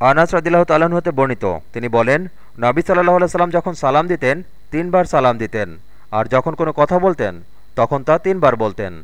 আনাস রদিল্লাহ তাল্লাহ্ন হতে বর্ণিত। তিনি বলেন, নবী সাল্লাহ সাল্লাম যখন সালাম দিতেন, তিনবার সালাম দিতেন। আর যখন কোনো কথা বলতেন, তখন তা তিনবার বলতেন।